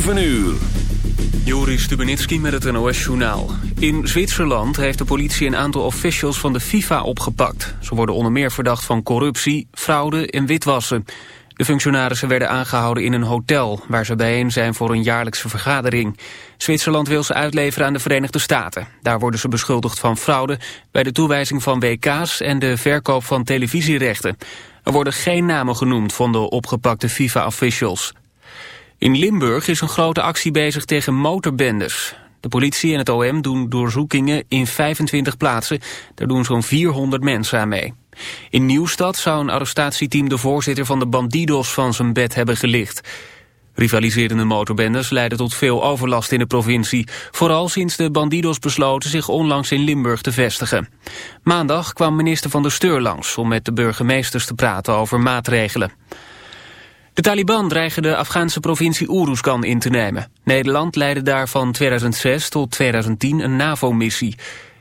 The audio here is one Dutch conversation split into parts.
7 uur. Joris Stubenitski met het NOS-journaal. In Zwitserland heeft de politie een aantal officials van de FIFA opgepakt. Ze worden onder meer verdacht van corruptie, fraude en witwassen. De functionarissen werden aangehouden in een hotel... waar ze bijeen zijn voor een jaarlijkse vergadering. Zwitserland wil ze uitleveren aan de Verenigde Staten. Daar worden ze beschuldigd van fraude... bij de toewijzing van WK's en de verkoop van televisierechten. Er worden geen namen genoemd van de opgepakte FIFA-officials. In Limburg is een grote actie bezig tegen motorbendes. De politie en het OM doen doorzoekingen in 25 plaatsen. Daar doen zo'n 400 mensen aan mee. In Nieuwstad zou een arrestatieteam de voorzitter van de Bandidos van zijn bed hebben gelicht. Rivaliserende motorbendes leiden tot veel overlast in de provincie. Vooral sinds de Bandidos besloten zich onlangs in Limburg te vestigen. Maandag kwam minister van der Steur langs om met de burgemeesters te praten over maatregelen. De Taliban dreigen de Afghaanse provincie Uruzgan in te nemen. Nederland leidde daar van 2006 tot 2010 een NAVO-missie.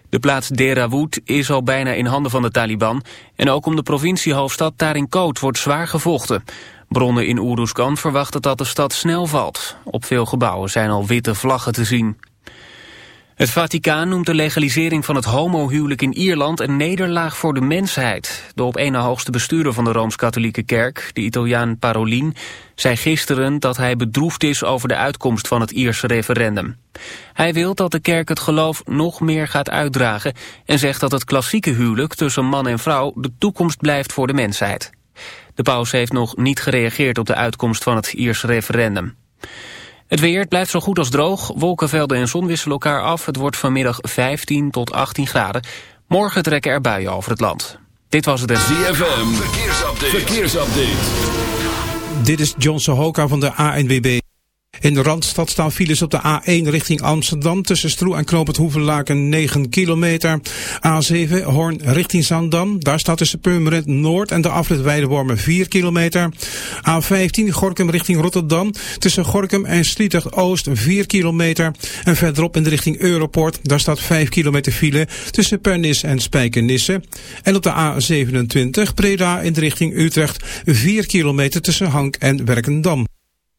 De plaats Derawood is al bijna in handen van de Taliban... en ook om de provinciehoofdstad Tarinkot wordt zwaar gevochten. Bronnen in Uruzgan verwachten dat de stad snel valt. Op veel gebouwen zijn al witte vlaggen te zien. Het Vaticaan noemt de legalisering van het homohuwelijk in Ierland een nederlaag voor de mensheid. De op na hoogste bestuurder van de Rooms-Katholieke Kerk, de Italiaan Parolin, zei gisteren dat hij bedroefd is over de uitkomst van het Ierse referendum. Hij wil dat de kerk het geloof nog meer gaat uitdragen en zegt dat het klassieke huwelijk tussen man en vrouw de toekomst blijft voor de mensheid. De paus heeft nog niet gereageerd op de uitkomst van het Ierse referendum. Het weer blijft zo goed als droog. Wolkenvelden en zon wisselen elkaar af. Het wordt vanmiddag 15 tot 18 graden. Morgen trekken er buien over het land. Dit was het... ZFM, verkeersupdate. verkeersupdate. Dit is John Sohoka van de ANWB. In de Randstad staan files op de A1 richting Amsterdam tussen Stroe en Knoop het Hoevenlaken 9 kilometer. A7 Hoorn richting Zandam. Daar staat tussen Purmerend Noord en de afrit Weidewormen 4 kilometer. A15 Gorkum richting Rotterdam. Tussen Gorkum en Sliedrecht Oost 4 kilometer. En verderop in de richting Europort. Daar staat 5 kilometer file tussen Pernis en Spijkenisse. En op de A27 Preda in de richting Utrecht 4 kilometer tussen Hank en Werkendam.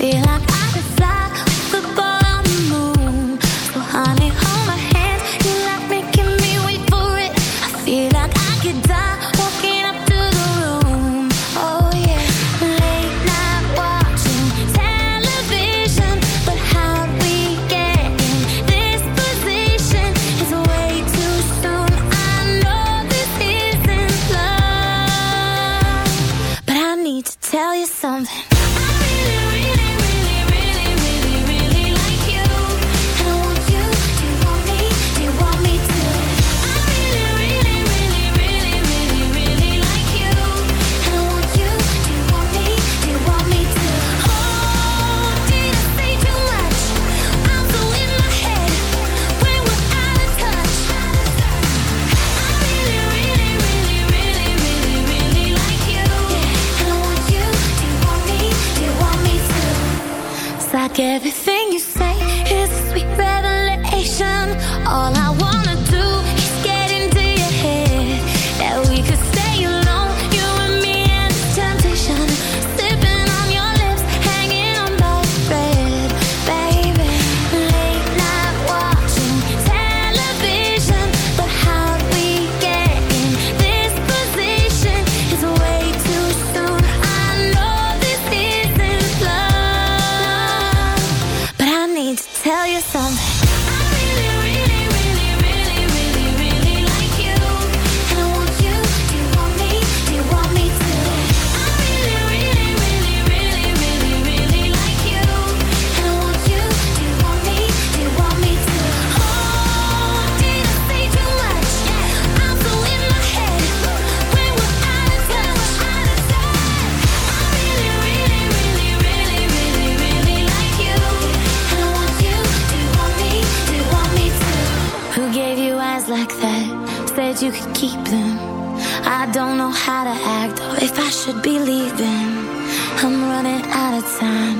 Yeah. should be leaving. I'm running out of time.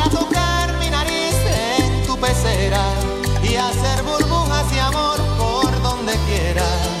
y hacer burbujas y amor por donde quiera.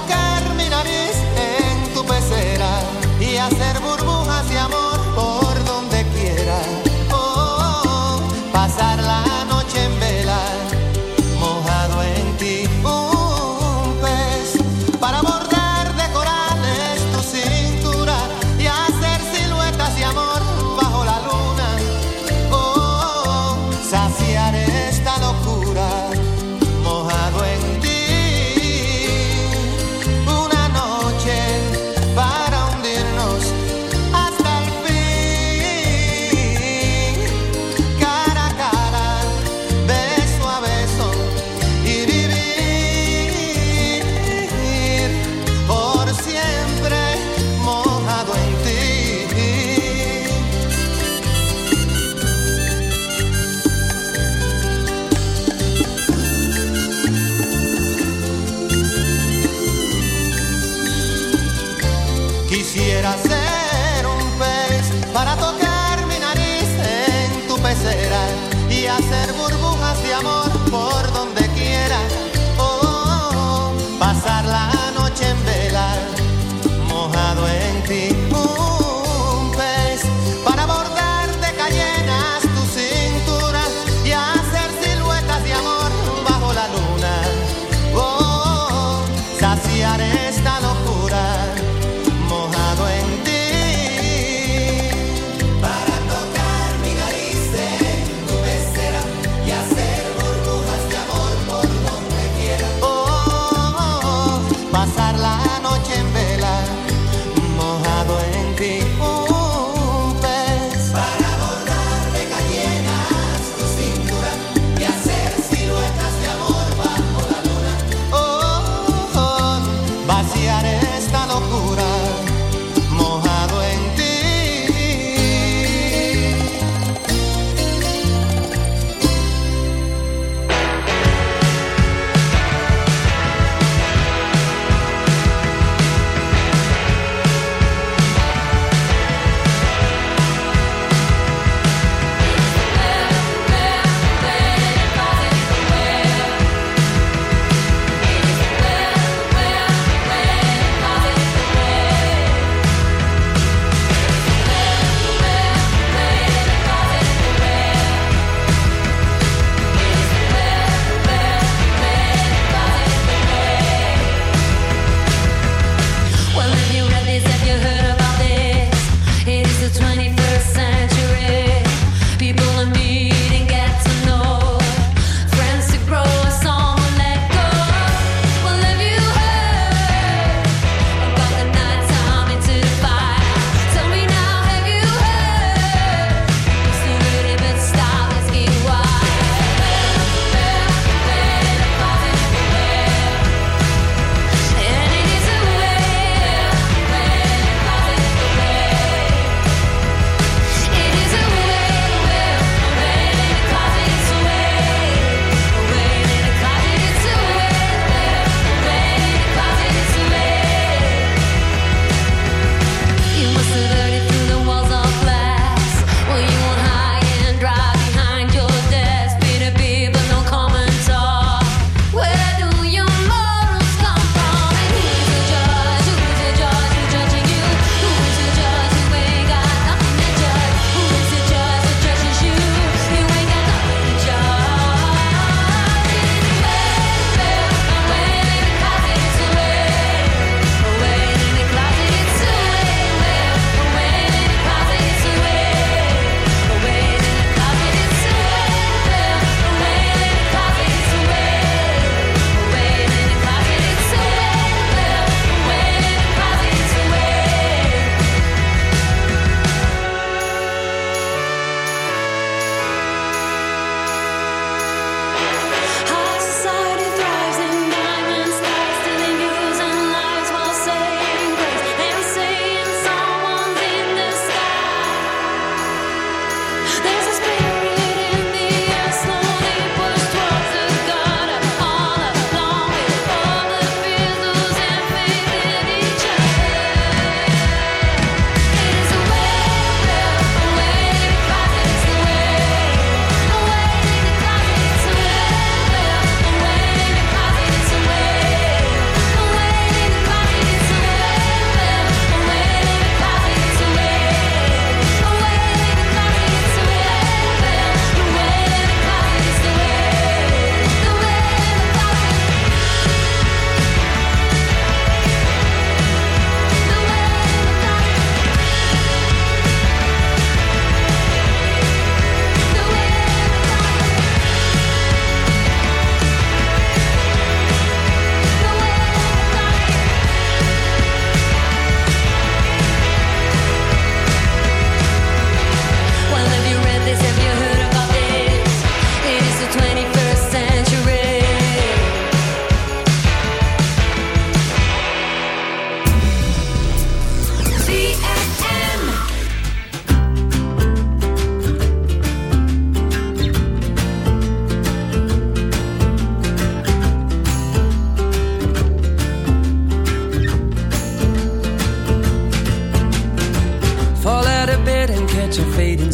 hacer burbujas.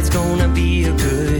it's gonna be a good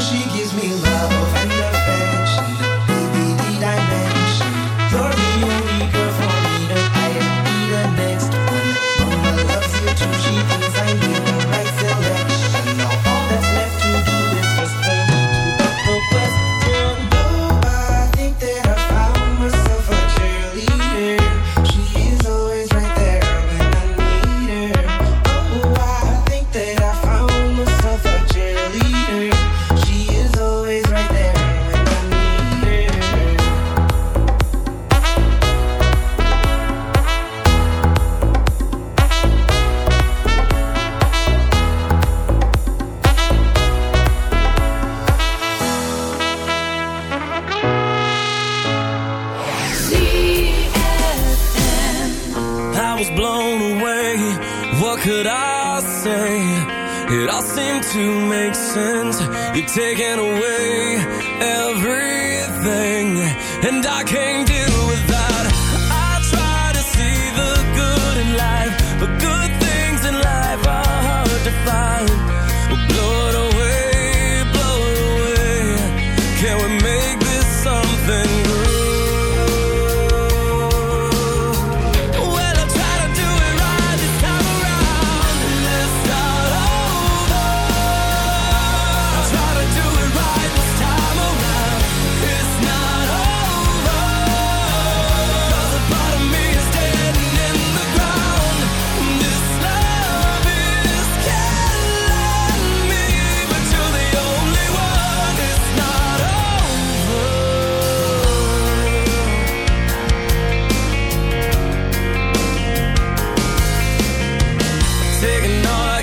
she gives me love.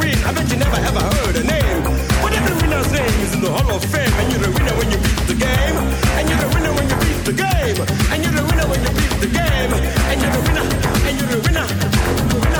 Win. I bet you never ever heard a name. But every winner's name is in the Hall of Fame. And you're the winner when you beat the game. And you're the winner when you beat the game. And you're the winner when you beat the game. And you're the winner. And you're the winner. The winner.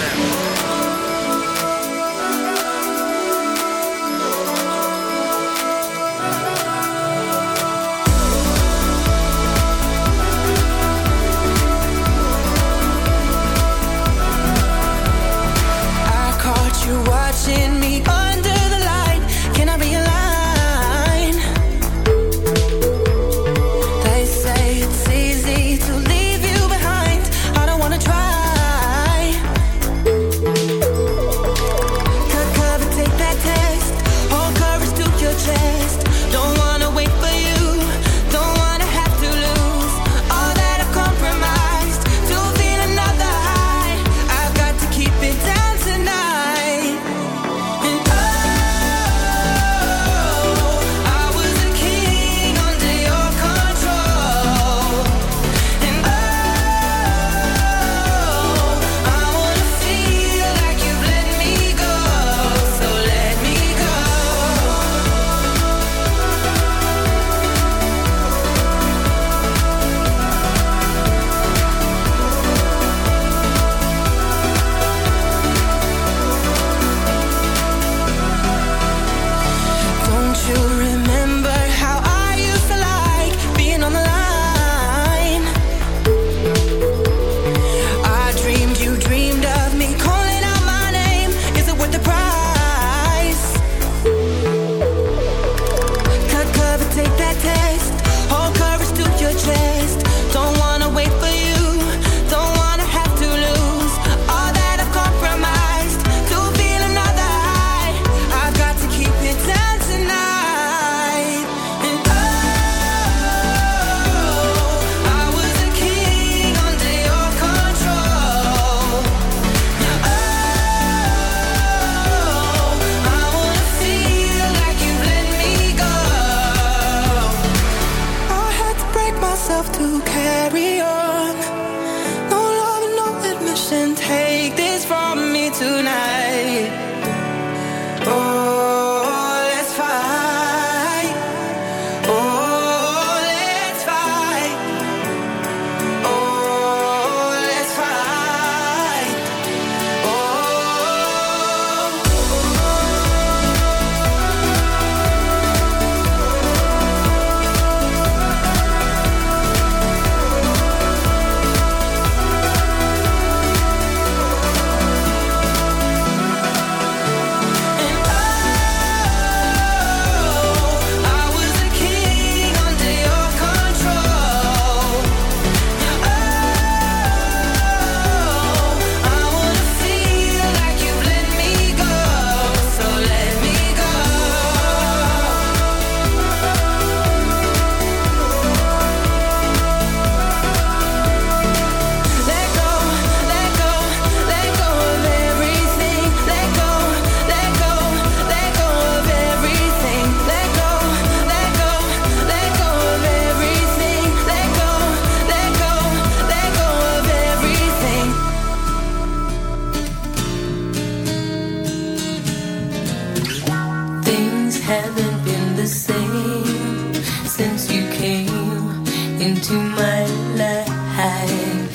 haven't been the same since you came into my life.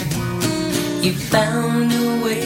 You found a way.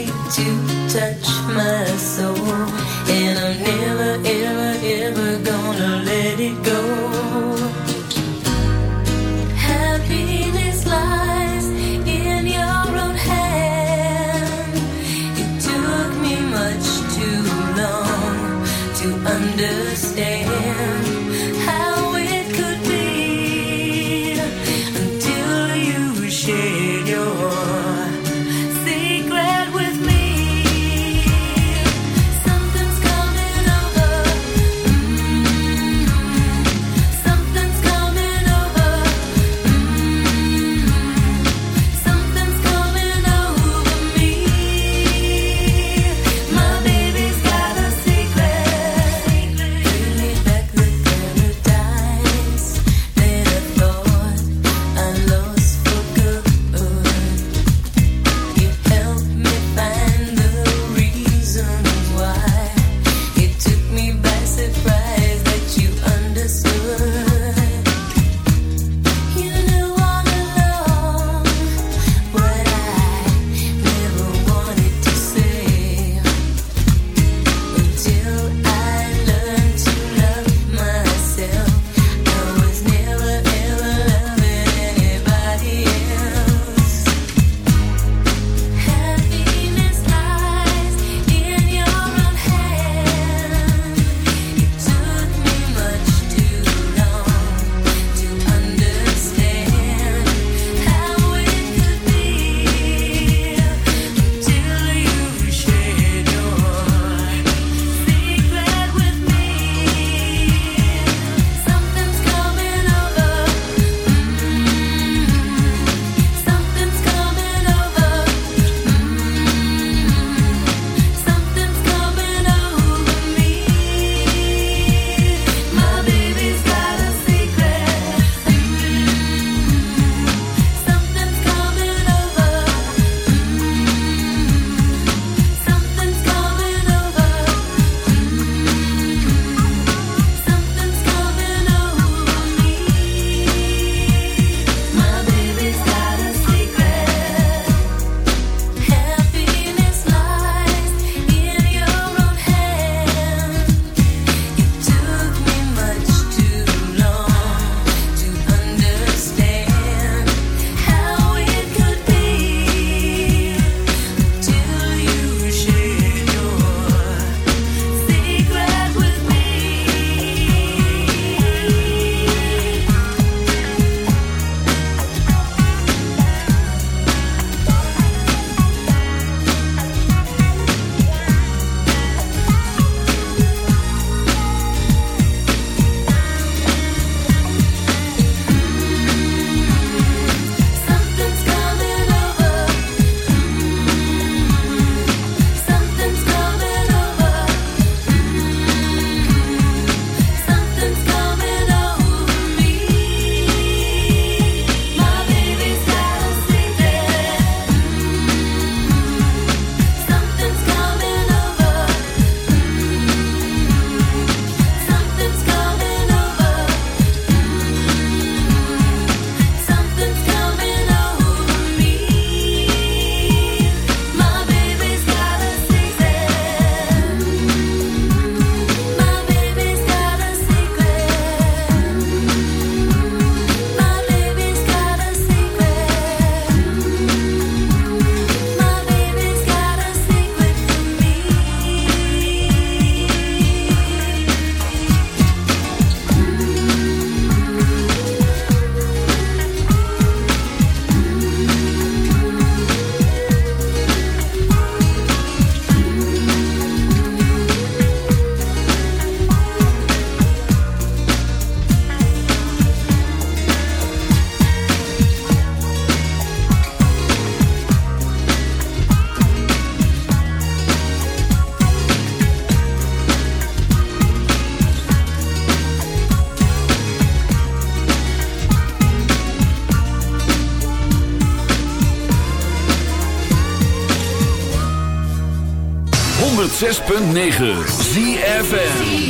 106.9 ZFM.